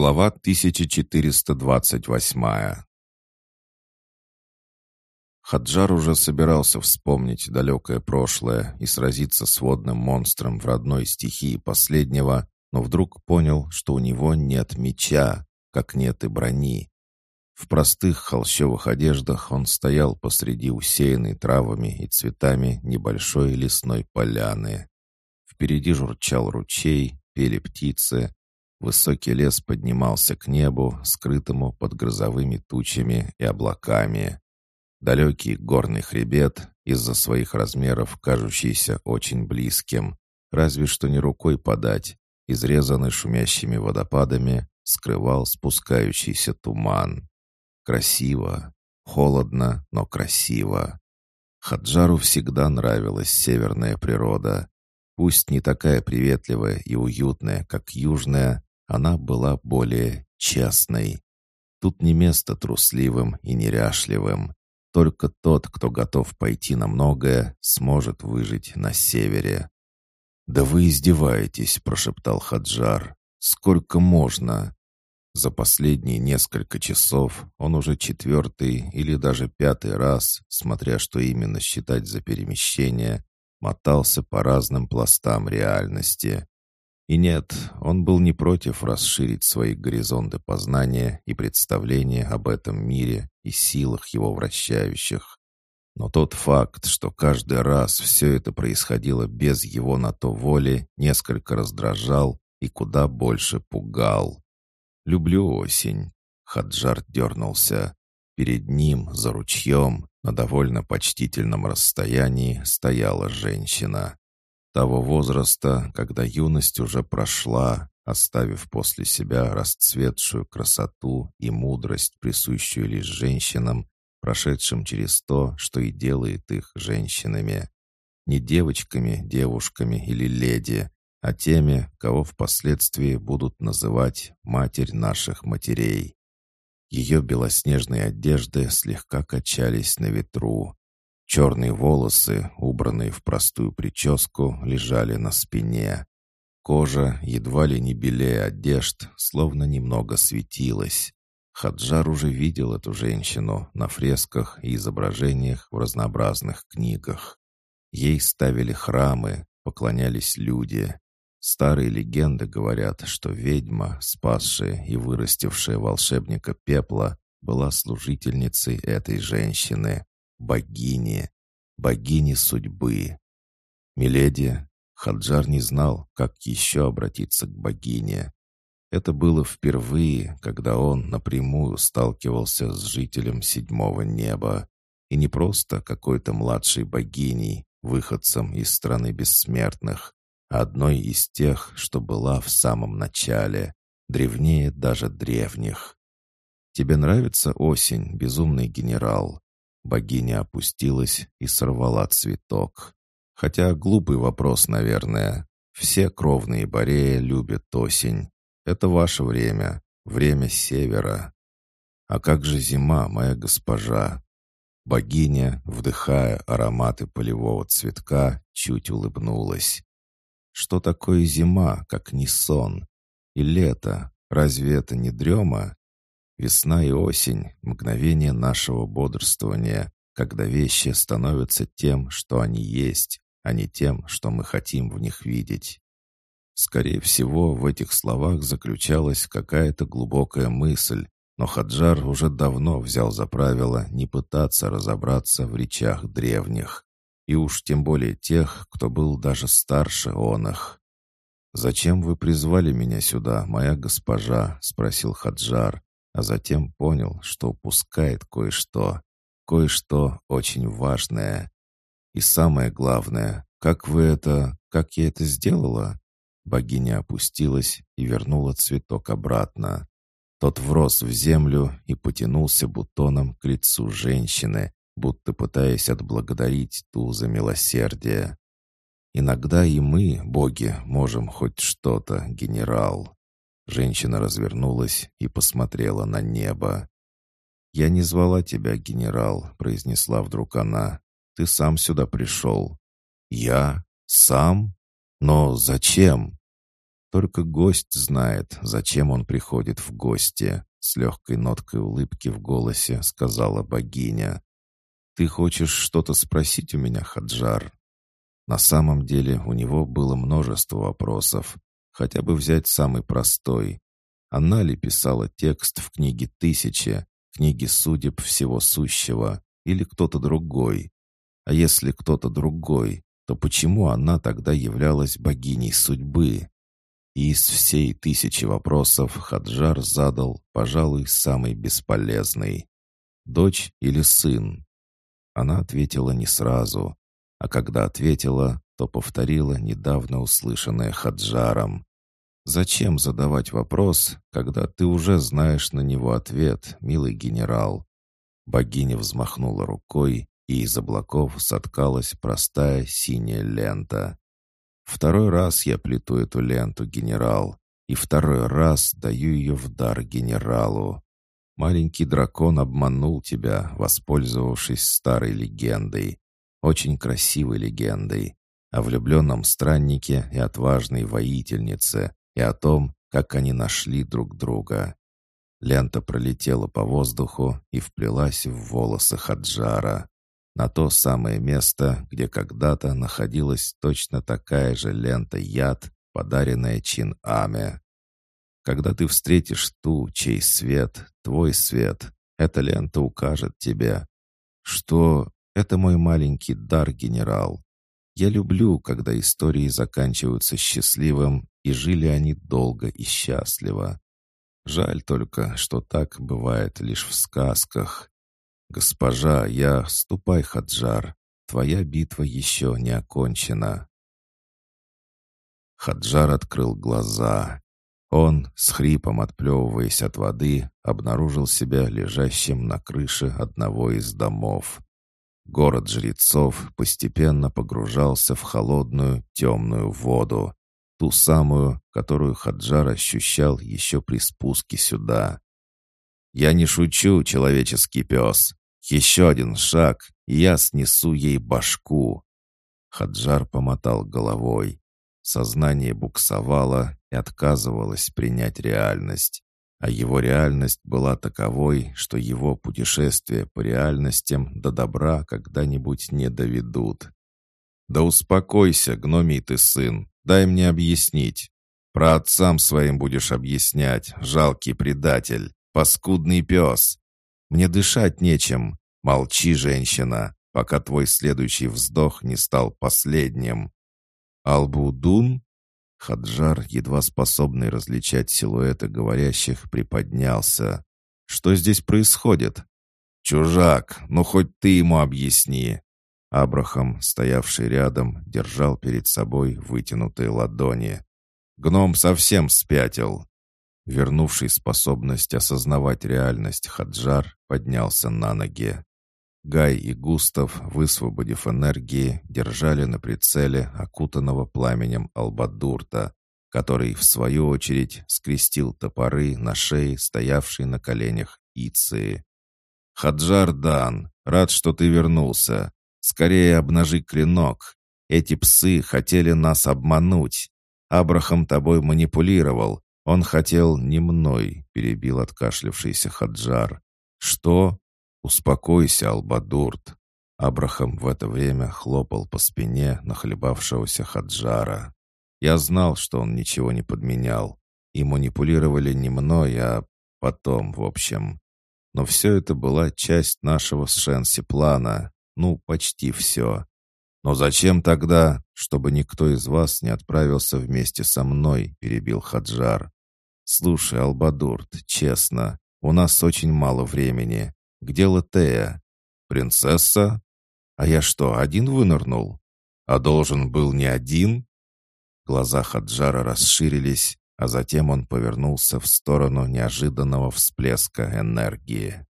Глава 1428 Хаджар уже собирался вспомнить далекое прошлое и сразиться с водным монстром в родной стихии последнего, но вдруг понял, что у него нет меча, как нет и брони. В простых холщовых одеждах он стоял посреди усеянной травами и цветами небольшой лесной поляны. Впереди журчал ручей, пели птицы, Высокий лес поднимался к небу, скрытому под грозовыми тучами и облаками. Далекий горный хребет, из-за своих размеров кажущийся очень близким, разве что не рукой подать, изрезанный шумящими водопадами, скрывал спускающийся туман. Красиво, холодно, но красиво. Хаджару всегда нравилась северная природа. Пусть не такая приветливая и уютная, как южная, она была более честной. Тут не место трусливым и неряшливым. Только тот, кто готов пойти на многое, сможет выжить на севере. «Да вы издеваетесь», — прошептал Хаджар. «Сколько можно?» За последние несколько часов он уже четвертый или даже пятый раз, смотря что именно считать за перемещение, мотался по разным пластам реальности. И нет, он был не против расширить свои горизонты познания и представления об этом мире и силах его вращающих. Но тот факт, что каждый раз все это происходило без его на то воли, несколько раздражал и куда больше пугал. «Люблю осень», — Хаджар дернулся. Перед ним, за ручьем, на довольно почтительном расстоянии, стояла женщина того возраста, когда юность уже прошла, оставив после себя расцветшую красоту и мудрость, присущую лишь женщинам, прошедшим через то, что и делает их женщинами. Не девочками, девушками или леди, а теми, кого впоследствии будут называть «матерь наших матерей». Ее белоснежные одежды слегка качались на ветру, Черные волосы, убранные в простую прическу, лежали на спине. Кожа, едва ли не белее одежд, словно немного светилась. Хаджар уже видел эту женщину на фресках и изображениях в разнообразных книгах. Ей ставили храмы, поклонялись люди. Старые легенды говорят, что ведьма, спасшая и вырастившая волшебника пепла, была служительницей этой женщины богини, богини судьбы. Миледи, Хаджар не знал, как еще обратиться к богине. Это было впервые, когда он напрямую сталкивался с жителем седьмого неба. И не просто какой-то младшей богиней, выходцем из страны бессмертных, а одной из тех, что была в самом начале, древнее даже древних. «Тебе нравится осень, безумный генерал?» Богиня опустилась и сорвала цветок. Хотя глупый вопрос, наверное. Все кровные Бореи любят осень. Это ваше время, время севера. А как же зима, моя госпожа? Богиня, вдыхая ароматы полевого цветка, чуть улыбнулась. Что такое зима, как не сон? И лето, разве это не дрема? Весна и осень — мгновение нашего бодрствования, когда вещи становятся тем, что они есть, а не тем, что мы хотим в них видеть. Скорее всего, в этих словах заключалась какая-то глубокая мысль, но Хаджар уже давно взял за правило не пытаться разобраться в речах древних, и уж тем более тех, кто был даже старше он их. «Зачем вы призвали меня сюда, моя госпожа?» — спросил Хаджар, а затем понял, что упускает кое-что, кое-что очень важное. И самое главное, как вы это, как я это сделала? Богиня опустилась и вернула цветок обратно. Тот врос в землю и потянулся бутоном к лицу женщины, будто пытаясь отблагодарить ту за милосердие. Иногда и мы, боги, можем хоть что-то, генерал. Женщина развернулась и посмотрела на небо. «Я не звала тебя, генерал», — произнесла вдруг она. «Ты сам сюда пришел». «Я? Сам? Но зачем?» Только гость знает, зачем он приходит в гости, с легкой ноткой улыбки в голосе сказала богиня. «Ты хочешь что-то спросить у меня, Хаджар?» На самом деле у него было множество вопросов. Хотя бы взять самый простой. Она ли писала текст в книге «Тысячи», книге судеб всего сущего, или кто-то другой? А если кто-то другой, то почему она тогда являлась богиней судьбы? И из всей тысячи вопросов Хаджар задал, пожалуй, самый бесполезный. «Дочь или сын?» Она ответила не сразу, а когда ответила, то повторила недавно услышанное Хаджаром. «Зачем задавать вопрос, когда ты уже знаешь на него ответ, милый генерал?» Богиня взмахнула рукой, и из облаков соткалась простая синяя лента. Второй раз я плету эту ленту, генерал, и второй раз даю ее в дар генералу. Маленький дракон обманул тебя, воспользовавшись старой легендой, очень красивой легендой, о влюбленном страннике и отважной воительнице, и о том, как они нашли друг друга. Лента пролетела по воздуху и вплелась в волосы Хаджара на то самое место, где когда-то находилась точно такая же лента яд, подаренная Чин Аме. Когда ты встретишь ту, чей свет, твой свет, эта лента укажет тебе, что это мой маленький дар, генерал. Я люблю, когда истории заканчиваются счастливым, и жили они долго и счастливо. Жаль только, что так бывает лишь в сказках. «Госпожа, я... Ступай, Хаджар. Твоя битва еще не окончена». Хаджар открыл глаза. Он, с хрипом отплевываясь от воды, обнаружил себя лежащим на крыше одного из домов. Город жрецов постепенно погружался в холодную, темную воду, ту самую, которую Хаджар ощущал еще при спуске сюда. «Я не шучу, человеческий пес. Еще один шаг, и я снесу ей башку. Хаджар помотал головой. Сознание буксовало и отказывалось принять реальность. А его реальность была таковой, что его путешествия по реальностям до добра когда-нибудь не доведут. «Да успокойся, гномий ты сын, дай мне объяснить. Про отцам своим будешь объяснять, жалкий предатель, паскудный пес. Мне дышать нечем. Молчи, женщина, пока твой следующий вздох не стал последним. Албудун? Хаджар, едва способный различать силуэты говорящих, приподнялся. Что здесь происходит? Чужак, ну хоть ты ему объясни. Абрахам, стоявший рядом, держал перед собой вытянутые ладони. Гном совсем спятил. Вернувший способность осознавать реальность, Хаджар поднялся на ноги. Гай и Густав, высвободив энергии, держали на прицеле окутанного пламенем Албадурта, который, в свою очередь, скрестил топоры на шее, стоявшей на коленях Иции. «Хаджар Дан, рад, что ты вернулся. Скорее обнажи клинок. Эти псы хотели нас обмануть. Абрахам тобой манипулировал, «Он хотел не мной», — перебил откашлявшийся Хаджар. «Что?» «Успокойся, Албадурт». Абрахам в это время хлопал по спине нахлебавшегося Хаджара. Я знал, что он ничего не подменял. И манипулировали не мной, а потом, в общем. Но все это была часть нашего с Шенси плана. Ну, почти все. «Но зачем тогда, чтобы никто из вас не отправился вместе со мной?» — перебил Хаджар. «Слушай, Албадурт, честно, у нас очень мало времени. Где Латея? Принцесса? А я что, один вынырнул? А должен был не один?» Глаза Хаджара расширились, а затем он повернулся в сторону неожиданного всплеска энергии.